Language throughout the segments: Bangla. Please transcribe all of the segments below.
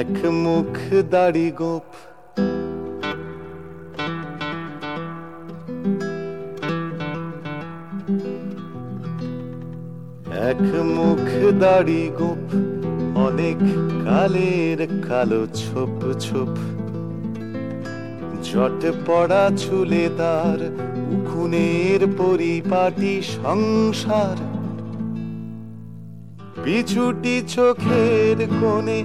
এক মুখ দাড়ি গোপ। এক মুখ দাড়ি গোপ, অনেক কালের কালো ছোপ ছোপ। জট পড়া চুলে তার উখুনের পরিপাটি সংসার। পিছুটি চোখের কোণে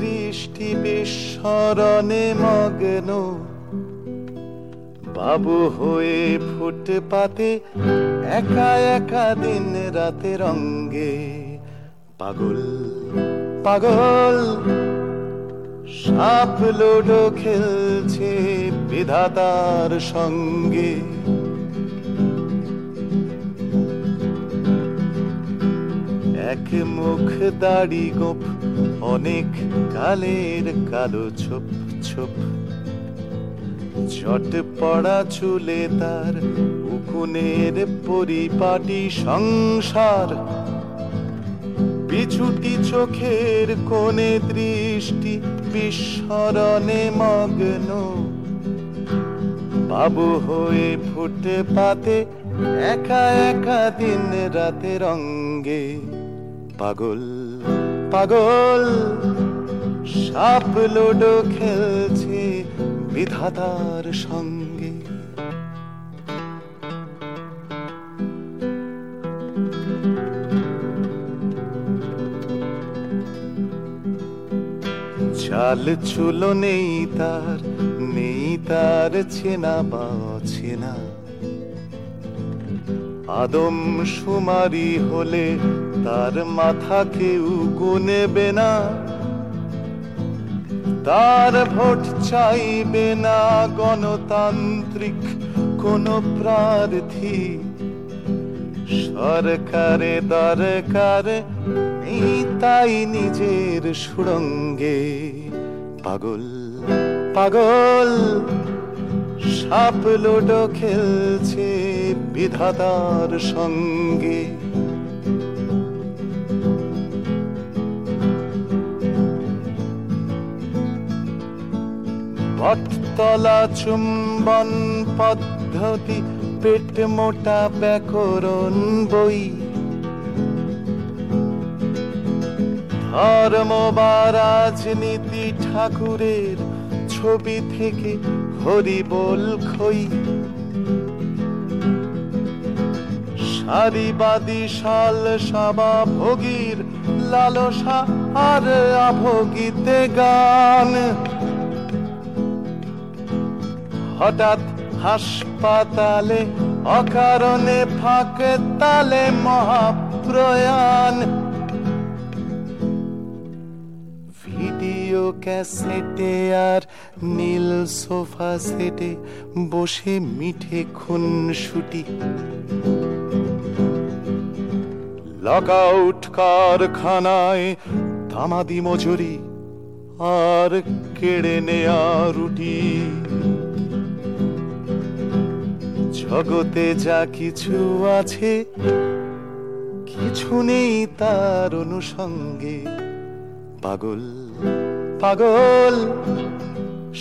দৃষ্টি বিস্মরণে মগ্ন। বাবু হয়ে ফুটপাতে একা একা দিন রাতে রঙ্গে পাগল পাগল, সাপ লুডো খেলছে বিধাতার সঙ্গে। এক মুখ দাড়ি গোপ, অনেক কালের কালো ছোপ ছোপ। ঝট পড়া চুলে তার উকুনের পরিপাটি সংসার। পিছুটি চোখের কোণে দৃষ্টি বিস্মরণে মগ্ন। বাবু হয়ে ফুটে পাতে একা একা দিন রাতে রঙ্গে। পাগল পাগল। সাপ লুডো খেলছে বিধাতার সঙ্গে। চাল চুলো নেই তার নেই তার চেনা বা অচেনা। আদম সুমারি হলে তার মাথা কেউ গুনেবে না। তার ভোট চাইবে না গণতান্ত্রিক কোন প্রার্থী। সরকারে দরকার নেই তাই নিজের সুরঙ্গে পাগল পাগল সাপ লুডো খেলছে বিধাতার সঙ্গে। বটতলা চুম্বন পদ্ধতি, পেট মোটা ব্যাকরণ বই। ধর্ম বা রাজনীতি ঠাকুরের ছবি থেকে হরিবোল খই। সারিবাদী শাল সাবা ভোগীর লালসা আর আভোগীতে গান। হঠাৎ হাসপাতালে অকারণে ফাঁকে তালে মহাপ্রয়াণ। ক্যাসেটে আর নীল সোফা সেটে বসে মিঠে খুন শুটি লকআউট কারখানায় তামাদি মজুরি, আর কেড়ে নেয়া রুটি। জগতে যা কিছু আছে, কিছু নেই তার অনুষঙ্গে পাগল পাগল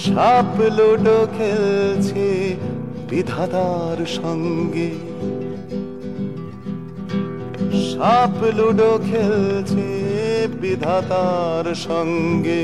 সাপ লুডো খেলছে বিধাতার সঙ্গে। সাপ লুডো খেলছে বিধাতার সঙ্গে।